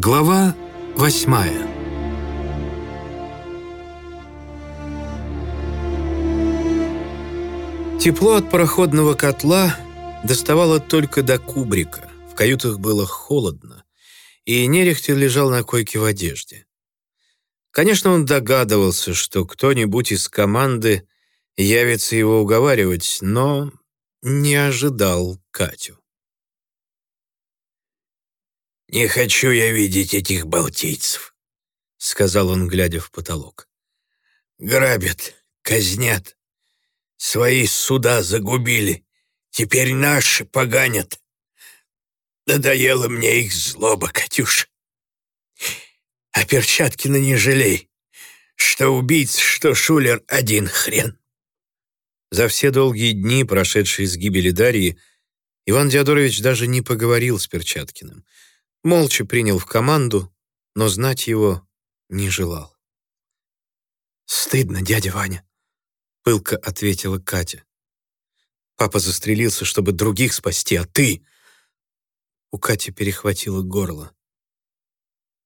Глава восьмая Тепло от пароходного котла доставало только до кубрика. В каютах было холодно, и Нерехтер лежал на койке в одежде. Конечно, он догадывался, что кто-нибудь из команды явится его уговаривать, но не ожидал Катю. «Не хочу я видеть этих балтийцев», — сказал он, глядя в потолок. «Грабят, казнят, свои суда загубили, теперь наши поганят. Надоело мне их злоба, Катюш. А Перчаткина не жалей, что убийц, что шулер один хрен». За все долгие дни, прошедшие с гибели Дарьи, Иван Диадорович даже не поговорил с Перчаткиным — молча принял в команду, но знать его не желал. «Стыдно, дядя Ваня», — пылко ответила Катя. «Папа застрелился, чтобы других спасти, а ты...» У Кати перехватило горло.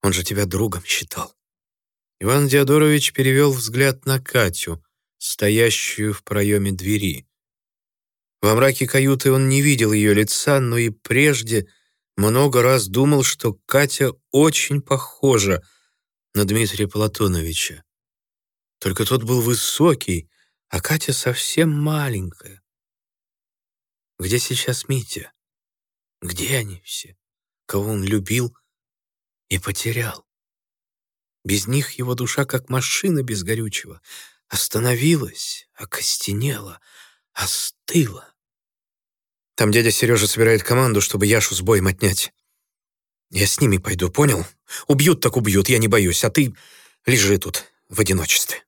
«Он же тебя другом считал». Иван Диадорович перевел взгляд на Катю, стоящую в проеме двери. Во мраке каюты он не видел ее лица, но и прежде много раз думал, что Катя очень похожа на Дмитрия Платоновича. Только тот был высокий, а Катя совсем маленькая. Где сейчас Митя? Где они все? Кого он любил и потерял? Без них его душа, как машина без горючего, остановилась, окостенела, остыла. Там дядя Сережа собирает команду, чтобы Яшу с боем отнять. Я с ними пойду, понял? Убьют так убьют, я не боюсь, а ты лежи тут в одиночестве.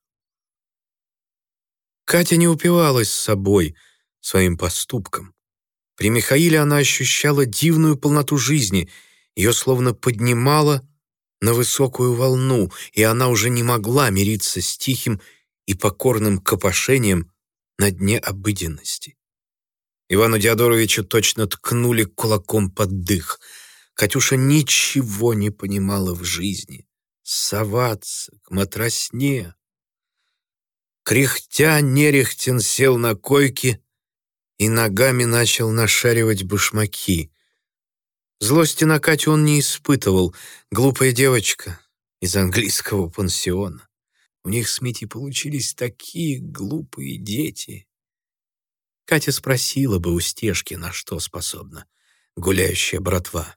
Катя не упивалась собой, своим поступком. При Михаиле она ощущала дивную полноту жизни, ее словно поднимала на высокую волну, и она уже не могла мириться с тихим и покорным копошением на дне обыденности. Ивану Диадоровичу точно ткнули кулаком под дых. Катюша ничего не понимала в жизни. Соваться к матросне. Кряхтя, Нерехтин сел на койке и ногами начал нашаривать башмаки. Злости на Катю он не испытывал. Глупая девочка из английского пансиона. У них с Митей получились такие глупые дети. Катя спросила бы у Стежки, на что способна гуляющая братва.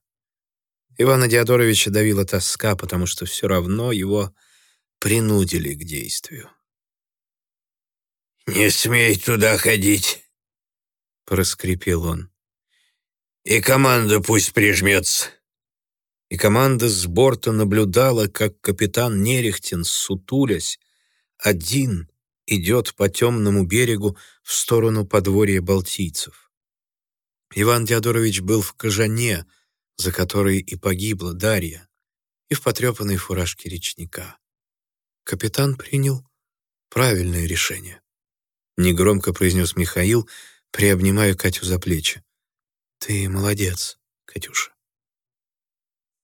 Ивана Диадоровича давила тоска, потому что все равно его принудили к действию. «Не смей туда ходить», — проскрипел он. «И команда пусть прижмется». И команда с борта наблюдала, как капитан Нерехтин, сутулясь, один идет по темному берегу в сторону подворья балтийцев. Иван Диадорович был в кожане, за которой и погибла Дарья, и в потрепанной фуражке речника. Капитан принял правильное решение. Негромко произнес Михаил, приобнимая Катю за плечи. «Ты молодец, Катюша».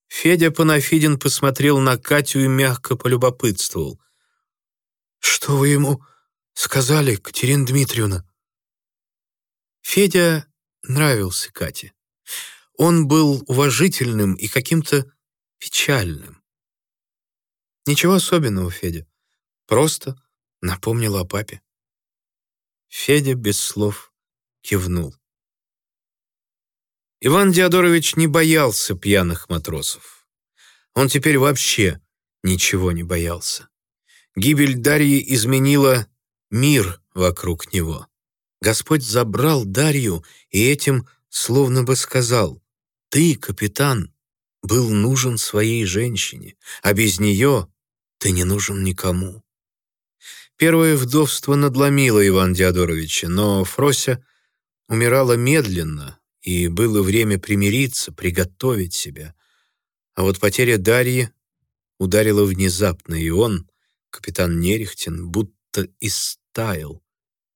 Федя Панафидин посмотрел на Катю и мягко полюбопытствовал. «Что вы ему сказали, Катерина Дмитриевна?» Федя нравился Кате. Он был уважительным и каким-то печальным. Ничего особенного, Федя. Просто напомнил о папе. Федя без слов кивнул. Иван Диадорович не боялся пьяных матросов. Он теперь вообще ничего не боялся. Гибель Дарьи изменила мир вокруг него. Господь забрал Дарью и этим словно бы сказал, «Ты, капитан, был нужен своей женщине, а без нее ты не нужен никому». Первое вдовство надломило Иван Диадоровича, но Фрося умирала медленно, и было время примириться, приготовить себя. А вот потеря Дарьи ударила внезапно, и он, капитан Нерехтин, будто из таял,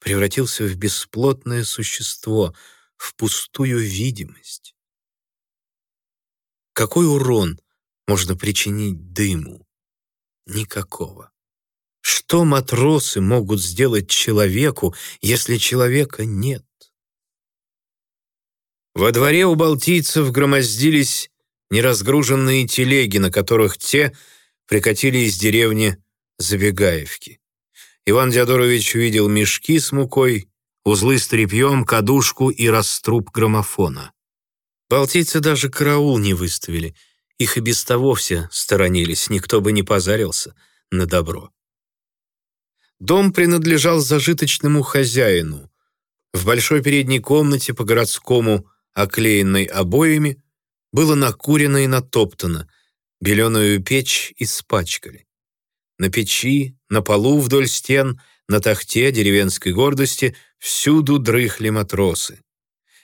превратился в бесплотное существо, в пустую видимость. Какой урон можно причинить дыму? Никакого. Что матросы могут сделать человеку, если человека нет? Во дворе у балтийцев громоздились неразгруженные телеги, на которых те прикатили из деревни Забегаевки. Иван Диадорович увидел мешки с мукой, узлы с тряпьем, кадушку и раструб граммофона. Балтийцы даже караул не выставили. Их и без того все сторонились, никто бы не позарился на добро. Дом принадлежал зажиточному хозяину. В большой передней комнате по-городскому, оклеенной обоями, было накурено и натоптано, беленую печь испачкали. На печи, на полу вдоль стен, на тахте деревенской гордости всюду дрыхли матросы.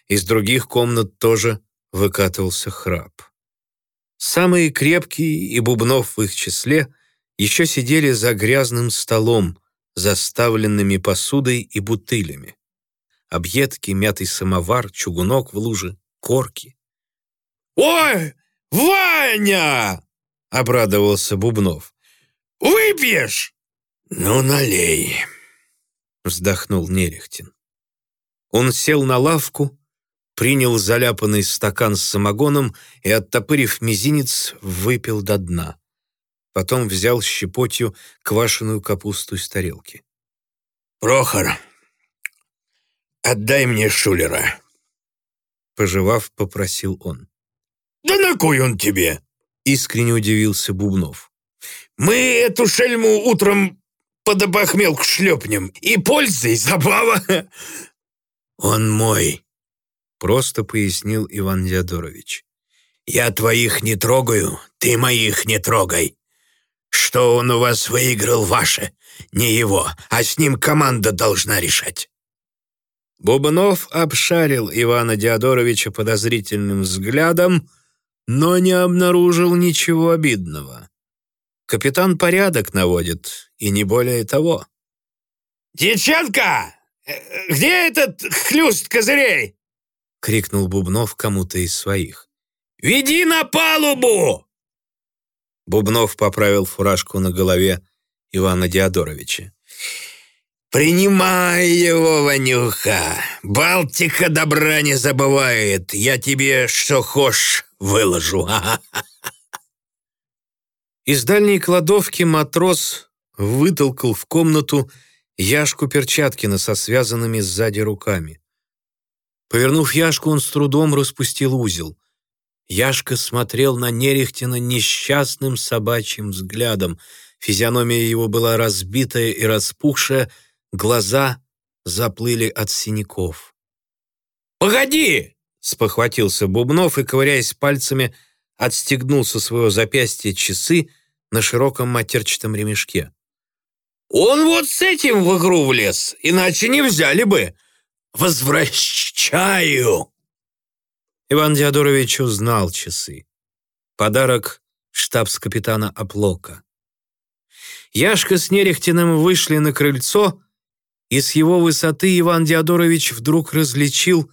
Из других комнат тоже выкатывался храп. Самые крепкие и Бубнов в их числе еще сидели за грязным столом, заставленными посудой и бутылями. Объедки, мятый самовар, чугунок в луже, корки. «Ой, Ваня!» — обрадовался Бубнов. «Выпьешь?» «Ну, налей», — вздохнул Нерехтин. Он сел на лавку, принял заляпанный стакан с самогоном и, оттопырив мизинец, выпил до дна. Потом взял щепотью квашеную капусту из тарелки. «Прохор, отдай мне шулера!» Пожевав, попросил он. «Да на кой он тебе?» Искренне удивился Бубнов. «Мы эту шельму утром под обохмелку шлепнем, и польза, и забава!» «Он мой!» Просто пояснил Иван Диадорович. «Я твоих не трогаю, ты моих не трогай. Что он у вас выиграл, ваше, не его, а с ним команда должна решать». Бубнов обшарил Ивана Диадоровича подозрительным взглядом, но не обнаружил ничего обидного. Капитан порядок наводит, и не более того. «Дьяченко! Э, где этот хлюст козырей?» — крикнул Бубнов кому-то из своих. «Веди на палубу!» Бубнов поправил фуражку на голове Ивана Диадоровича. «Принимай его, Ванюха! Балтика добра не забывает! Я тебе что хошь выложу!» Из дальней кладовки матрос вытолкал в комнату Яшку Перчаткина со связанными сзади руками. Повернув Яшку, он с трудом распустил узел. Яшка смотрел на Нерехтина несчастным собачьим взглядом. Физиономия его была разбитая и распухшая, глаза заплыли от синяков. «Погоди!» — спохватился Бубнов и, ковыряясь пальцами, отстегнул со своего запястья часы на широком матерчатом ремешке. «Он вот с этим в игру влез, иначе не взяли бы. Возвращаю!» Иван Диадорович узнал часы. Подарок штабс-капитана Оплока. Яшка с Нерехтиным вышли на крыльцо, и с его высоты Иван Диадорович вдруг различил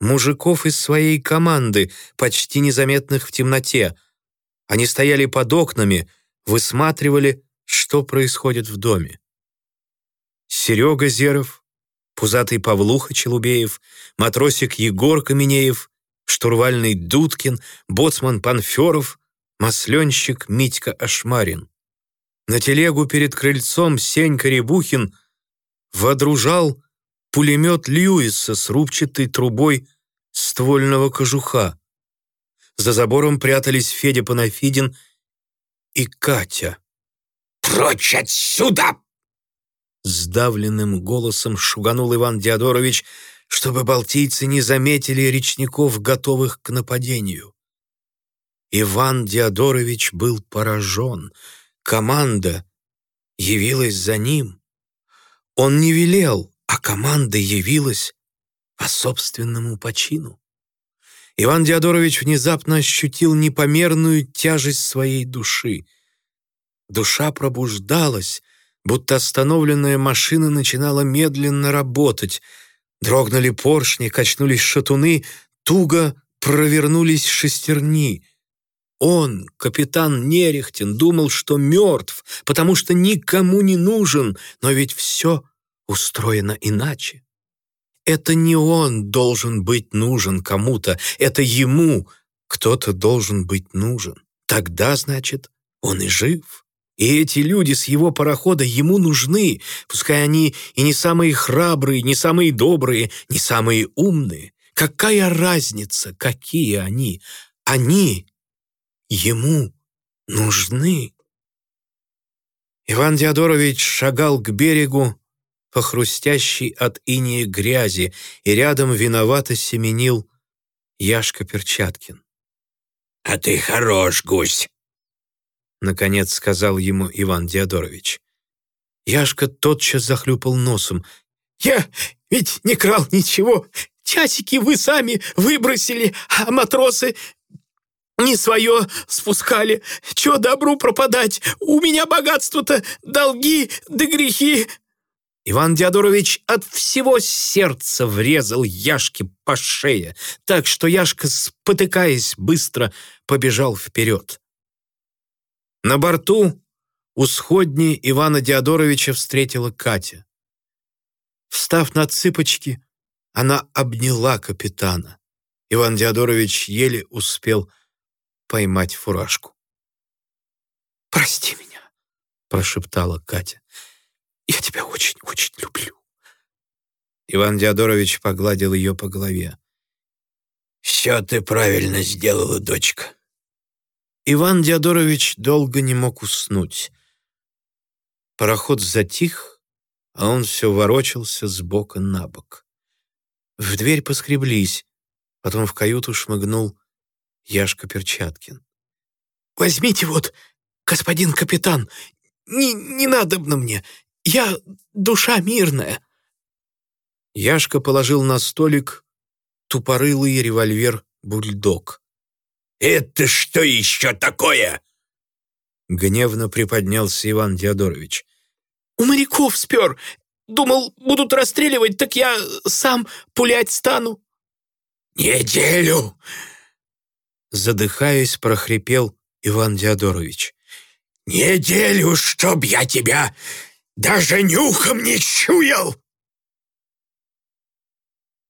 мужиков из своей команды, почти незаметных в темноте. Они стояли под окнами, высматривали, что происходит в доме. Серега Зеров, пузатый Павлуха Челубеев, матросик Егор Каменеев, штурвальный Дудкин, боцман Панферов, масленщик Митька Ашмарин. На телегу перед крыльцом Сенька Рябухин водружал пулемет Льюиса с рубчатой трубой ствольного кожуха. За забором прятались Федя Панафидин и Катя. «Прочь отсюда!» Сдавленным голосом шуганул Иван Диадорович, чтобы балтийцы не заметили речников, готовых к нападению. Иван Диадорович был поражен. Команда явилась за ним. Он не велел, а команда явилась по собственному почину. Иван Диадорович внезапно ощутил непомерную тяжесть своей души. Душа пробуждалась, будто остановленная машина начинала медленно работать — Дрогнули поршни, качнулись шатуны, туго провернулись шестерни. Он, капитан Нерехтин, думал, что мертв, потому что никому не нужен, но ведь все устроено иначе. Это не он должен быть нужен кому-то, это ему кто-то должен быть нужен. Тогда, значит, он и жив. И эти люди с его парохода ему нужны, пускай они и не самые храбрые, не самые добрые, не самые умные. Какая разница, какие они? Они ему нужны. Иван Диадорович шагал к берегу по хрустящей от инея грязи, и рядом виновато семенил Яшка Перчаткин. «А ты хорош, гусь!» Наконец сказал ему Иван Диадорович. Яшка тотчас захлюпал носом. «Я ведь не крал ничего. Часики вы сами выбросили, а матросы не свое спускали. Чё добру пропадать? У меня богатство-то, долги да грехи!» Иван Диадорович от всего сердца врезал Яшке по шее, так что Яшка, спотыкаясь, быстро побежал вперед. На борту у сходни Ивана Диадоровича встретила Катя. Встав на цыпочки, она обняла капитана. Иван Диадорович еле успел поймать фуражку. «Прости меня», — прошептала Катя. «Я тебя очень-очень люблю». Иван Диадорович погладил ее по голове. «Все ты правильно сделала, дочка». Иван Диадорович долго не мог уснуть. Пароход затих, а он все ворочался с бока на бок. В дверь поскреблись, потом в каюту шмыгнул Яшка Перчаткин. «Возьмите вот, господин капитан, не, не надо на мне, я душа мирная». Яшка положил на столик тупорылый револьвер «Бульдог». «Это что еще такое?» Гневно приподнялся Иван Диадорович. «У моряков спер. Думал, будут расстреливать, так я сам пулять стану». «Неделю!» Задыхаясь, прохрипел Иван Диадорович. «Неделю, чтоб я тебя даже нюхом не чуял!»